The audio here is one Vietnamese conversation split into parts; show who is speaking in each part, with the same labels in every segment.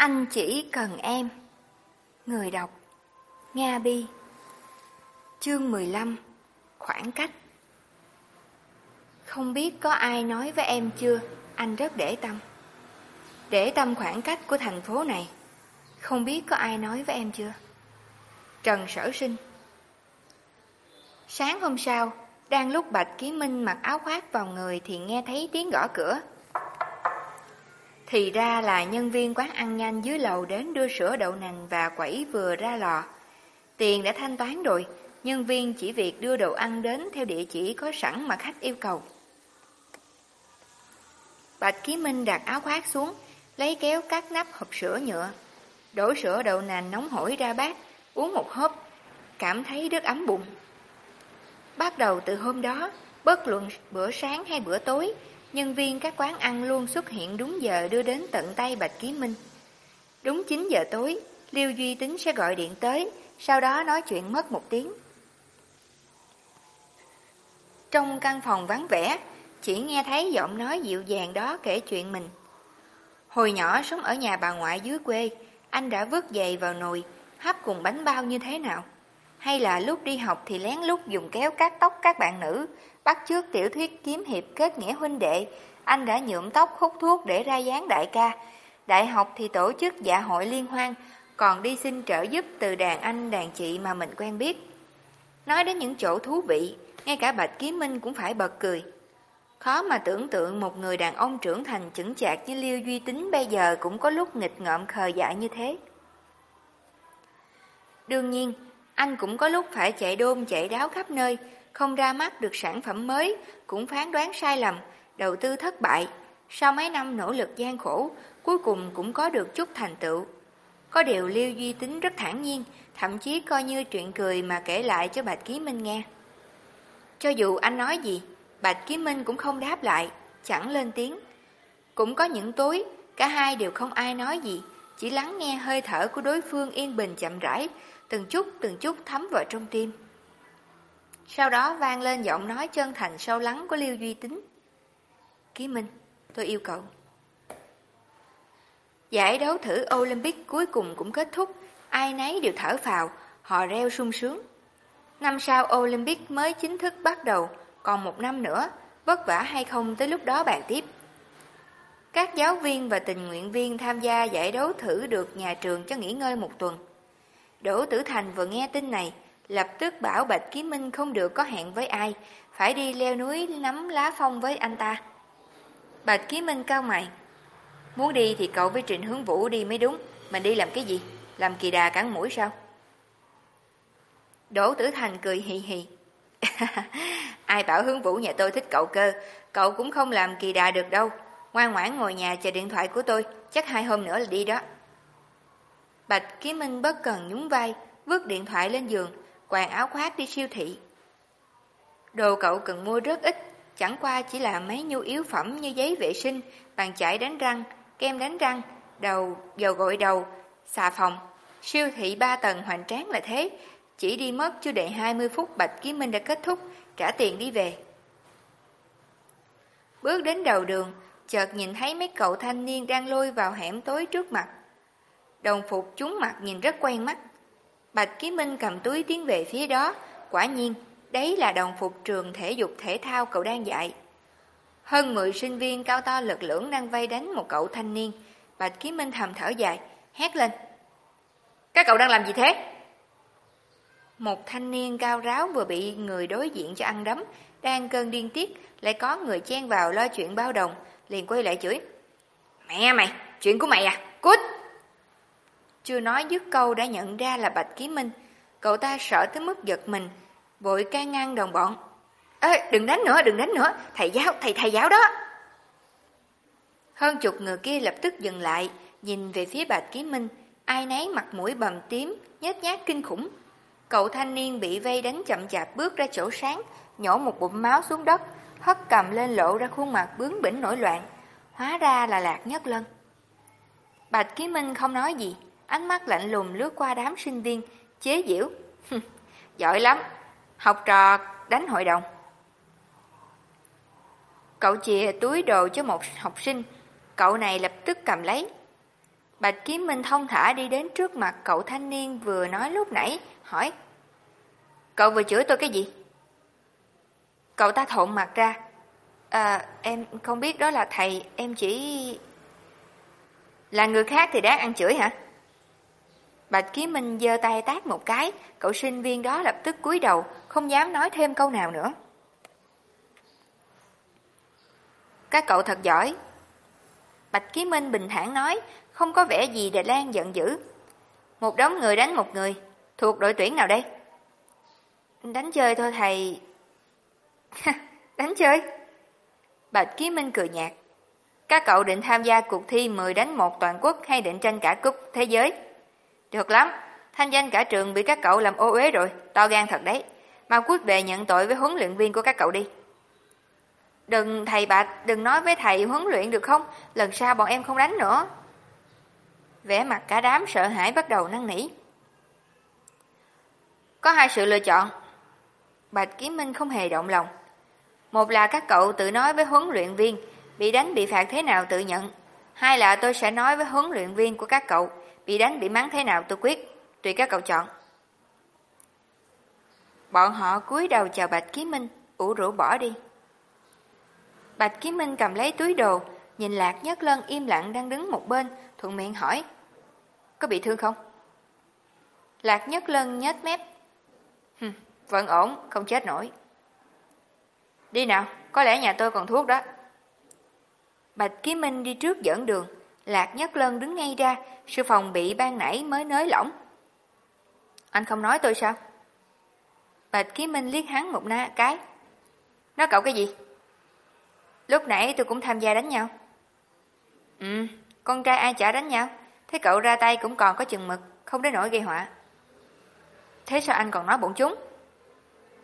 Speaker 1: Anh chỉ cần em. Người đọc Nga Bi Chương 15 Khoảng cách Không biết có ai nói với em chưa, anh rất để tâm. Để tâm khoảng cách của thành phố này. Không biết có ai nói với em chưa? Trần Sở Sinh Sáng hôm sau, đang lúc Bạch Ký Minh mặc áo khoác vào người thì nghe thấy tiếng gõ cửa. Thì ra là nhân viên quán ăn nhanh dưới lầu đến đưa sữa đậu nành và quẩy vừa ra lò. Tiền đã thanh toán rồi, nhân viên chỉ việc đưa đồ ăn đến theo địa chỉ có sẵn mà khách yêu cầu. Bạch Ký Minh đặt áo khoác xuống, lấy kéo cắt nắp hộp sữa nhựa, đổ sữa đậu nành nóng hổi ra bát, uống một hớp, cảm thấy rất ấm bụng. Bắt đầu từ hôm đó, bất luận bữa sáng hay bữa tối, nhân viên các quán ăn luôn xuất hiện đúng giờ đưa đến tận tay Bạch Ký Minh. Đúng 9 giờ tối, Liêu Duy Tính sẽ gọi điện tới, sau đó nói chuyện mất một tiếng. Trong căn phòng vắng vẻ, chỉ nghe thấy giọng nói dịu dàng đó kể chuyện mình. Hồi nhỏ sống ở nhà bà ngoại dưới quê, anh đã vứt giày vào nồi, hấp cùng bánh bao như thế nào? Hay là lúc đi học thì lén lút dùng kéo cắt tóc các bạn nữ, bắt chước tiểu thuyết kiếm hiệp kết nghĩa huynh đệ, anh đã nhuộm tóc hút thuốc để ra dáng đại ca. Đại học thì tổ chức dạ hội liên hoan, còn đi xin trợ giúp từ đàn anh đàn chị mà mình quen biết. Nói đến những chỗ thú vị, ngay cả Bạch Kiếm Minh cũng phải bật cười. Khó mà tưởng tượng một người đàn ông trưởng thành chững chạc như Liêu Duy Tính bây giờ cũng có lúc nghịch ngợm khờ dại như thế. Đương nhiên, anh cũng có lúc phải chạy đôn chạy đáo khắp nơi, không ra mắt được sản phẩm mới, cũng phán đoán sai lầm, đầu tư thất bại. Sau mấy năm nỗ lực gian khổ, cuối cùng cũng có được chút thành tựu. Có điều Liêu Duy Tính rất thản nhiên, thậm chí coi như chuyện cười mà kể lại cho Bạch Ký Minh nghe. Cho dù anh nói gì, Bạch Ký Minh cũng không đáp lại, chẳng lên tiếng. Cũng có những tối, cả hai đều không ai nói gì, chỉ lắng nghe hơi thở của đối phương yên bình chậm rãi, từng chút từng chút thấm vào trong tim. Sau đó vang lên giọng nói chân thành sâu lắng của Liêu Duy Tính. Ký Minh, tôi yêu cậu. Giải đấu thử Olympic cuối cùng cũng kết thúc, ai nấy đều thở phào, họ reo sung sướng. Năm sau Olympic mới chính thức bắt đầu, còn một năm nữa, vất vả hay không tới lúc đó bàn tiếp. Các giáo viên và tình nguyện viên tham gia giải đấu thử được nhà trường cho nghỉ ngơi một tuần. Đỗ Tử Thành vừa nghe tin này, lập tức bảo Bạch Ký Minh không được có hẹn với ai, phải đi leo núi nắm lá phong với anh ta. Bạch Ký Minh cao mày. Muốn đi thì cậu với Trịnh Hướng Vũ đi mới đúng, mình đi làm cái gì? Làm kỳ đà cắn mũi sao? Đỗ Tử Thành cười hì hì. Ai bảo Hướng Vũ nhà tôi thích cậu cơ, cậu cũng không làm kỳ đà được đâu. Ngoan ngoãn ngồi nhà chờ điện thoại của tôi, chắc hai hôm nữa là đi đó. Bạch Ký Minh bất cần nhún vai, vứt điện thoại lên giường, quàng áo khoác đi siêu thị. Đồ cậu cần mua rất ít, chẳng qua chỉ là mấy nhu yếu phẩm như giấy vệ sinh, bàn chải đánh răng, kem đánh răng, đầu, dầu gội đầu, xà phòng. Siêu thị ba tầng hoành tráng là thế, chỉ đi mất chưa đầy 20 phút Bạch Ký Minh đã kết thúc, trả tiền đi về. Bước đến đầu đường, chợt nhìn thấy mấy cậu thanh niên đang lôi vào hẻm tối trước mặt. Đồng phục chúng mặt nhìn rất quen mắt. Bạch Ký Minh cầm túi tiến về phía đó, quả nhiên, đấy là đồng phục trường thể dục thể thao cậu đang dạy. Hơn 10 sinh viên cao to lực lưỡng đang vây đánh một cậu thanh niên. Bạch Ký Minh thầm thở dài, hét lên. Các cậu đang làm gì thế? Một thanh niên cao ráo vừa bị người đối diện cho ăn đấm, đang cơn điên tiết, lại có người chen vào lo chuyện bao đồng, liền quay lại chửi. Mẹ mày, chuyện của mày à, cút! Chưa nói dứt câu đã nhận ra là Bạch Ký Minh, cậu ta sợ tới mức giật mình, vội can ngăn đồng bọn. Ê, đừng đánh nữa, đừng đánh nữa, thầy giáo, thầy thầy giáo đó. Hơn chục người kia lập tức dừng lại, nhìn về phía Bạch Ký Minh, ai nấy mặt mũi bầm tím, nhếch nhác kinh khủng. Cậu thanh niên bị vây đánh chậm chạp bước ra chỗ sáng, nhổ một bụng máu xuống đất, hất cầm lên lộ ra khuôn mặt bướng bỉnh nổi loạn. Hóa ra là Lạc Nhất Lân. Bạch Ký Minh không nói gì, ánh mắt lạnh lùng lướt qua đám sinh viên, chế giễu. Giỏi lắm, học trò đánh hội đồng. Cậu chìa túi đồ cho một học sinh, cậu này lập tức cầm lấy. Bạch Kiếm Minh thông thả đi đến trước mặt cậu thanh niên vừa nói lúc nãy, hỏi. Cậu vừa chửi tôi cái gì? Cậu ta thộn mặt ra. À, em không biết đó là thầy, em chỉ... Là người khác thì đáng ăn chửi hả? Bạch Kiếm Minh giơ tay tát một cái, cậu sinh viên đó lập tức cúi đầu, không dám nói thêm câu nào nữa. Các cậu thật giỏi. Bạch Kiếm Minh bình thản nói, không có vẻ gì để Lan giận dữ. Một đống người đánh một người, thuộc đội tuyển nào đây? Đánh chơi thôi thầy. đánh chơi? Bạch Kiếm Minh cười nhạt. Các cậu định tham gia cuộc thi 10 đánh một toàn quốc hay định tranh cả cúp thế giới? Được lắm, thanh danh cả trường bị các cậu làm ô uế rồi, to gan thật đấy. Mau quyết về nhận tội với huấn luyện viên của các cậu đi. Đừng thầy Bạch, đừng nói với thầy huấn luyện được không? Lần sau bọn em không đánh nữa. Vẻ mặt cả đám sợ hãi bắt đầu năn nỉ. Có hai sự lựa chọn. Bạch Kiếm Minh không hề động lòng. Một là các cậu tự nói với huấn luyện viên, bị đánh bị phạt thế nào tự nhận. Hai là tôi sẽ nói với huấn luyện viên của các cậu, bị đánh bị mắng thế nào tôi quyết, tùy các cậu chọn. Bọn họ cúi đầu chào Bạch Kiếm Minh, ủ rũ bỏ đi. Bạch Kiếm Minh cầm lấy túi đồ, nhìn Lạc Nhất Lân im lặng đang đứng một bên, thuận miệng hỏi. Có bị thương không? Lạc Nhất Lân nhếch mép. Hừm, vẫn ổn, không chết nổi. Đi nào, có lẽ nhà tôi còn thuốc đó. Bạch Kiếm Minh đi trước dẫn đường, Lạc Nhất Lân đứng ngay ra, sư phòng bị ban nãy mới nới lỏng. Anh không nói tôi sao? Bạch Kiếm Minh liếc hắn một na cái. Nói cậu cái gì? Lúc nãy tôi cũng tham gia đánh nhau. Ừ, con trai ai chả đánh nhau. Thế cậu ra tay cũng còn có chừng mực, không đến nỗi gây họa. Thế sao anh còn nói bọn chúng?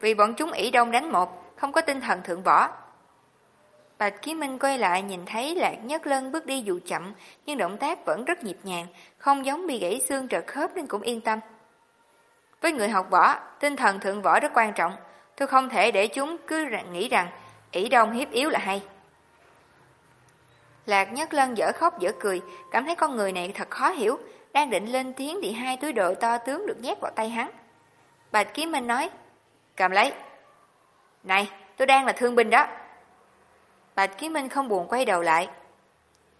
Speaker 1: Vì bọn chúng ỷ đông đánh một, không có tinh thần thượng võ. Bạch Ký Minh quay lại nhìn thấy Lạc Nhất Lân bước đi dù chậm, nhưng động tác vẫn rất nhịp nhàng, không giống bị gãy xương trật khớp nên cũng yên tâm. Với người học võ, tinh thần thượng võ rất quan trọng. Tôi không thể để chúng cứ nghĩ rằng ỷ đông hiếp yếu là hay. Lạc Nhất Lân dở khóc dở cười, cảm thấy con người này thật khó hiểu, đang định lên tiếng thì hai túi đồ to tướng được nhét vào tay hắn. Bạch Kiếm Minh nói, cầm lấy. Này, tôi đang là thương binh đó. Bạch kiến Minh không buồn quay đầu lại.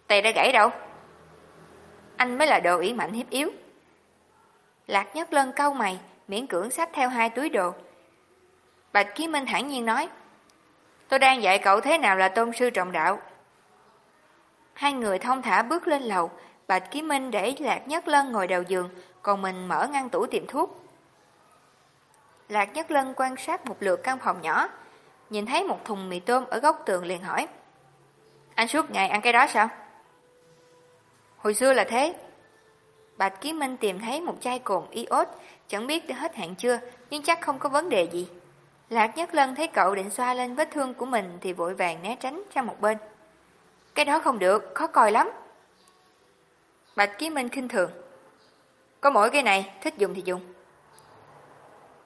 Speaker 1: Tay đã gãy đâu? Anh mới là đồ ủy mạnh hiếp yếu. Lạc Nhất Lân câu mày, miễn cưỡng xách theo hai túi đồ. Bạch kiến Minh thản nhiên nói, tôi đang dạy cậu thế nào là tôn sư trọng đạo. Hai người thông thả bước lên lầu, Bạch kiến Minh để Lạc Nhất Lân ngồi đầu giường, còn mình mở ngăn tủ tiệm thuốc. Lạc Nhất Lân quan sát một lượt căn phòng nhỏ, nhìn thấy một thùng mì tôm ở góc tường liền hỏi. Anh suốt ngày ăn cái đó sao? Hồi xưa là thế. Bạch Kiếm Minh tìm thấy một chai cồn iốt, chẳng biết đã hết hạn chưa, nhưng chắc không có vấn đề gì. Lạc Nhất Lân thấy cậu định xoa lên vết thương của mình thì vội vàng né tránh sang một bên. Cái đó không được, khó coi lắm. Bạch Ký Minh khinh thường. Có mỗi cái này, thích dùng thì dùng.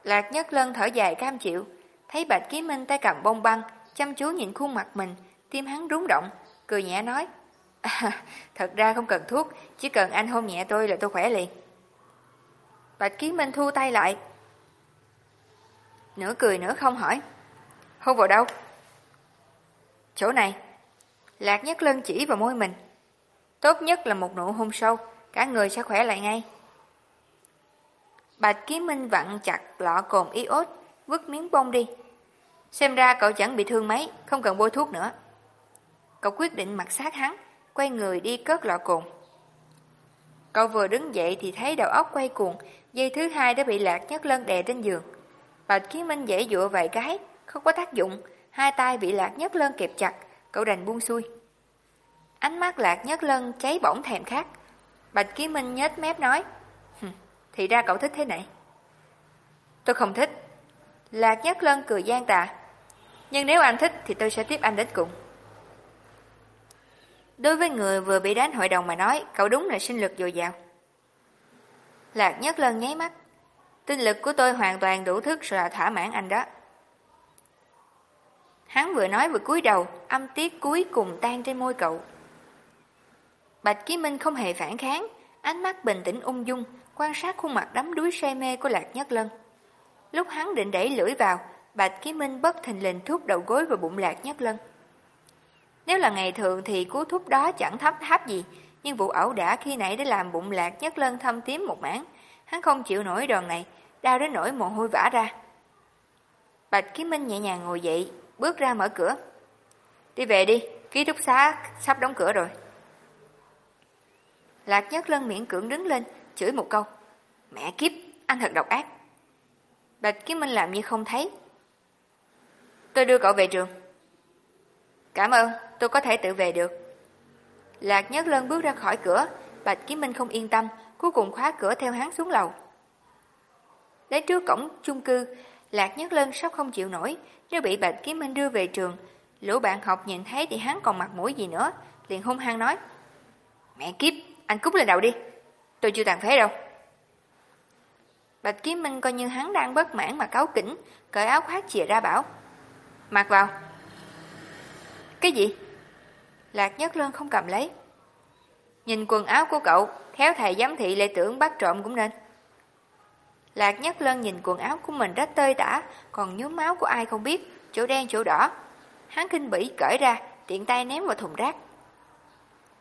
Speaker 1: Lạc Nhất Lân thở dài cam chịu, thấy Bạch Ký Minh tay cầm bông băng, chăm chú nhìn khuôn mặt mình, tim hắn rúng động, cười nhẹ nói. À, thật ra không cần thuốc, chỉ cần anh hôn nhẹ tôi là tôi khỏe liền. Bạch Ký Minh thu tay lại. Nửa cười nửa không hỏi. Hôn vào đâu? Chỗ này. Lạc Nhất Lân chỉ vào môi mình. Tốt nhất là một nụ hôn sâu, cả người sẽ khỏe lại ngay. Bạch Kiếm Minh vặn chặt lọ cồn iốt, vứt miếng bông đi. Xem ra cậu chẳng bị thương mấy, không cần bôi thuốc nữa. Cậu quyết định mặc sát hắn, quay người đi cất lọ cồn. Cậu vừa đứng dậy thì thấy đầu óc quay cuồng, dây thứ hai đã bị Lạc Nhất Lân đè trên giường. Bạch kiến Minh dễ dụa vài cái, không có tác dụng, hai tay bị Lạc Nhất Lân kẹp chặt, cậu đành buông xuôi. Ánh mắt lạc nhất lân cháy bỏng thèm khát. Bạch Ký Minh nhếch mép nói, thì ra cậu thích thế này. Tôi không thích. Lạc nhất lân cười gian tà. Nhưng nếu anh thích thì tôi sẽ tiếp anh đến cùng. Đối với người vừa bị đánh hội đồng mà nói, cậu đúng là sinh lực dồi dào. Lạc nhất lân nháy mắt. Tinh lực của tôi hoàn toàn đủ thức rồi là thỏa mãn anh đó. Hắn vừa nói vừa cúi đầu, âm tiết cuối cùng tan trên môi cậu. Bạch Ký Minh không hề phản kháng, ánh mắt bình tĩnh ung dung, quan sát khuôn mặt đắm đuối say mê của Lạc Nhất Lân. Lúc hắn định đẩy lưỡi vào, Bạch Ký Minh bất thình lình thúc đầu gối vào bụng Lạc Nhất Lân. Nếu là ngày thường thì cú thúc đó chẳng thấp tháp gì, nhưng vụ ẩu đả khi nãy đã làm bụng Lạc Nhất Lân thâm tím một mảng. Hắn không chịu nổi đòn này, đau đến nỗi mồ hôi vã ra. Bạch Ký Minh nhẹ nhàng ngồi dậy, bước ra mở cửa. Đi về đi, ký túc xá sắp đóng cửa rồi. Lạc Nhất Lân miễn cưỡng đứng lên, chửi một câu. Mẹ kiếp, anh thật độc ác. Bạch Kiếm Minh làm như không thấy. Tôi đưa cậu về trường. Cảm ơn, tôi có thể tự về được. Lạc Nhất Lân bước ra khỏi cửa, Bạch Kiếm Minh không yên tâm, cuối cùng khóa cửa theo hắn xuống lầu. Đến trước cổng chung cư, Lạc Nhất Lân sắp không chịu nổi, nếu bị Bạch Kiếm Minh đưa về trường, lũ bạn học nhìn thấy thì hắn còn mặt mũi gì nữa, liền hung hăng nói. Mẹ kiếp, anh cút lên đầu đi, tôi chưa tàn phế đâu. Bạch Kiếm Minh coi như hắn đang bất mãn mà cáo kỉnh, cởi áo khoác chìa ra bảo. Mặc vào. Cái gì? Lạc Nhất Lân không cầm lấy. Nhìn quần áo của cậu, khéo thầy giám thị lệ tưởng bắt trộm cũng nên. Lạc Nhất Lân nhìn quần áo của mình rất tơi tả, còn nhúm máu của ai không biết, chỗ đen chỗ đỏ. Hắn kinh bỉ cởi ra, tiện tay ném vào thùng rác.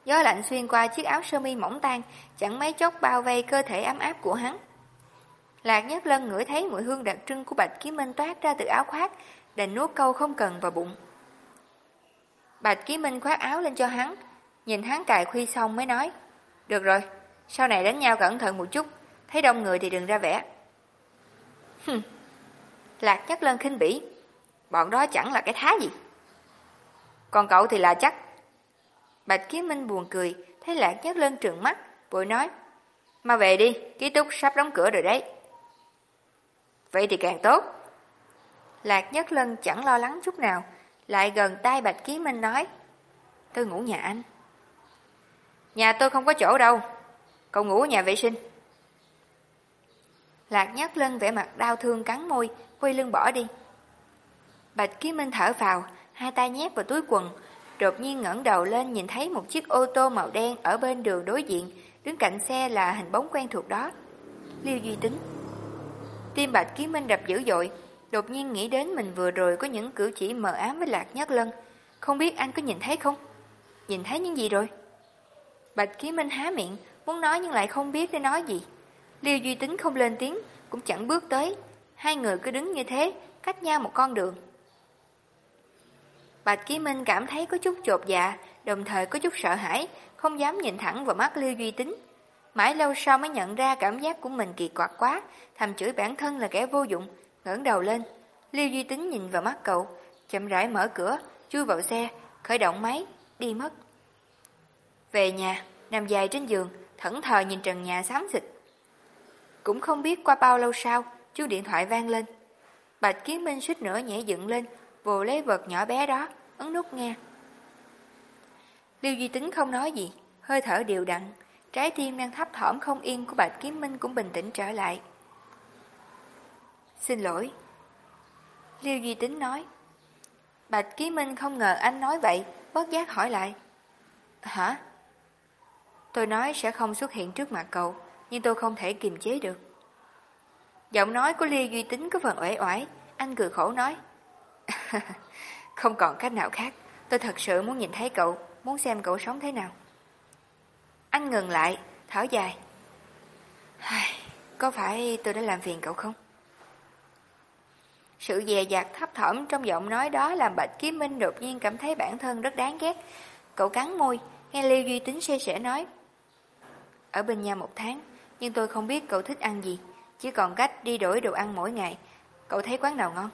Speaker 1: Gió lạnh xuyên qua chiếc áo sơ mi mỏng tan, chẳng mấy chốc bao vây cơ thể ấm áp của hắn. Lạc Nhất Lân ngửi thấy mùi hương đặc trưng của Bạch Ký Minh toát ra từ áo khoác, đành nuốt câu không cần vào bụng. Bạch Ký Minh khoác áo lên cho hắn, nhìn hắn cài khuy xong mới nói, được rồi, sau này đánh nhau cẩn thận một chút, thấy đông người thì đừng ra vẻ. Hừm. Lạc Nhất Lân khinh bỉ, bọn đó chẳng là cái thá gì. Còn cậu thì là chắc. Bạch Ký Minh buồn cười, thấy Lạc Nhất Lân trừng mắt, vội nói, mà về đi, ký túc sắp đóng cửa rồi đấy. Vậy thì càng tốt. Lạc Nhất Lân chẳng lo lắng chút nào, lại gần tay Bạch Ký Minh nói, tôi ngủ nhà anh. Nhà tôi không có chỗ đâu, cậu ngủ ở nhà vệ sinh. Lạc Nhất Lân vẻ mặt đau thương cắn môi, quay lưng bỏ đi. Bạch Ký Minh thở vào, hai tay nhét vào túi quần, đột nhiên ngẩng đầu lên nhìn thấy một chiếc ô tô màu đen ở bên đường đối diện, đứng cạnh xe là hình bóng quen thuộc đó. Liêu Duy Tính. Tim Bạch Ký Minh đập dữ dội, đột nhiên nghĩ đến mình vừa rồi có những cử chỉ mờ ám với Lạc Nhất Lân. Không biết anh có nhìn thấy không? Nhìn thấy những gì rồi? Bạch Ký Minh há miệng, muốn nói nhưng lại không biết để nói gì. Liêu Duy Tính không lên tiếng, cũng chẳng bước tới. Hai người cứ đứng như thế, cách nhau một con đường. Bạch Ký Minh cảm thấy có chút chột dạ, đồng thời có chút sợ hãi, không dám nhìn thẳng vào mắt Liêu Duy Tính. Mãi lâu sau mới nhận ra cảm giác của mình kỳ quặc quá, thầm chửi bản thân là kẻ vô dụng, ngẩng đầu lên. Liêu Duy Tính nhìn vào mắt cậu, chậm rãi mở cửa, chui vào xe, khởi động máy, đi mất. Về nhà, nằm dài trên giường, thẫn thờ nhìn trần nhà xám xịt. Cũng không biết qua bao lâu sau, chú điện thoại vang lên. Bạch Kiến Minh suýt nữa nhảy dựng lên, vồ lấy vật nhỏ bé đó, ấn nút nghe. Liêu Duy Tính không nói gì, hơi thở đều đặn, trái tim đang thấp thỏm không yên của Bạch Kiếm Minh cũng bình tĩnh trở lại. Xin lỗi. Liêu Duy Tính nói. Bạch Kiếm Minh không ngờ anh nói vậy, bất giác hỏi lại. Hả? Tôi nói sẽ không xuất hiện trước mặt cậu, nhưng tôi không thể kiềm chế được. Giọng nói của Liêu Duy Tính có phần uể oải, anh cười khổ nói. không còn cách nào khác, tôi thật sự muốn nhìn thấy cậu, muốn xem cậu sống thế nào. Anh ngừng lại, thở dài. Có phải tôi đã làm phiền cậu không? Sự dè dặt thấp thỏm trong giọng nói đó làm Bạch Kiếm Minh đột nhiên cảm thấy bản thân rất đáng ghét. Cậu cắn môi, nghe Liêu Duy Tính xe sẻ nói. Ở bên nhau một tháng, nhưng tôi không biết cậu thích ăn gì, chỉ còn cách đi đổi đồ ăn mỗi ngày. Cậu thấy quán nào ngon?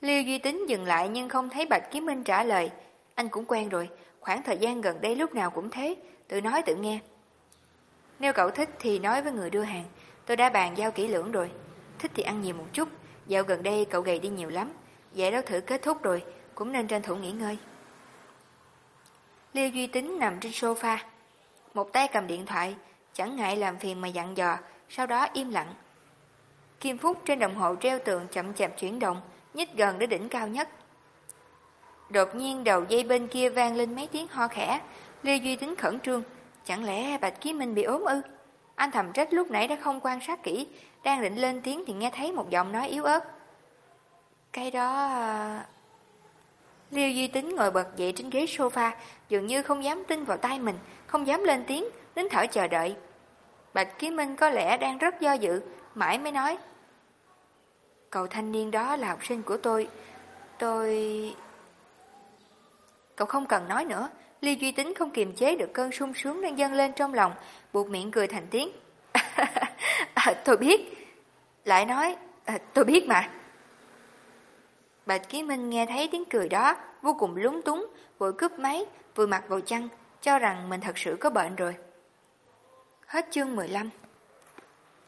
Speaker 1: Liêu Duy Tính dừng lại nhưng không thấy Bạch Kiếm Minh trả lời. Anh cũng quen rồi, khoảng thời gian gần đây lúc nào cũng thế, tự nói tự nghe. Nếu cậu thích thì nói với người đưa hàng, tôi đã bàn giao kỹ lưỡng rồi. Thích thì ăn nhiều một chút, dạo gần đây cậu gầy đi nhiều lắm, giải đấu thử kết thúc rồi, cũng nên tranh thủ nghỉ ngơi. Liêu Duy Tính nằm trên sofa, một tay cầm điện thoại, chẳng ngại làm phiền mà dặn dò, sau đó im lặng. Kim phút trên đồng hồ treo tường chậm chạp chuyển động, nhích gần đến đỉnh cao nhất. Đột nhiên đầu dây bên kia vang lên mấy tiếng ho khẽ, Lê Duy Tính khẩn trương, Chẳng lẽ Bạch Ký Minh bị ốm ư? Anh thầm trách lúc nãy đã không quan sát kỹ, đang định lên tiếng thì nghe thấy một giọng nói yếu ớt. Cái đó... Liêu Duy Tính ngồi bật dậy trên ghế sofa, dường như không dám tin vào tay mình, không dám lên tiếng, nín thở chờ đợi. Bạch Ký Minh có lẽ đang rất do dự, mãi mới nói. Cậu thanh niên đó là học sinh của tôi. Tôi... Cậu không cần nói nữa. Lý Duy Tính không kiềm chế được cơn sung sướng đang dâng lên trong lòng, buộc miệng cười thành tiếng. à, tôi biết. Lại nói, à, tôi biết mà. Bạch Ký Minh nghe thấy tiếng cười đó, vô cùng lúng túng, vội cướp máy, vừa mặc vào chăn, cho rằng mình thật sự có bệnh rồi. Hết chương 15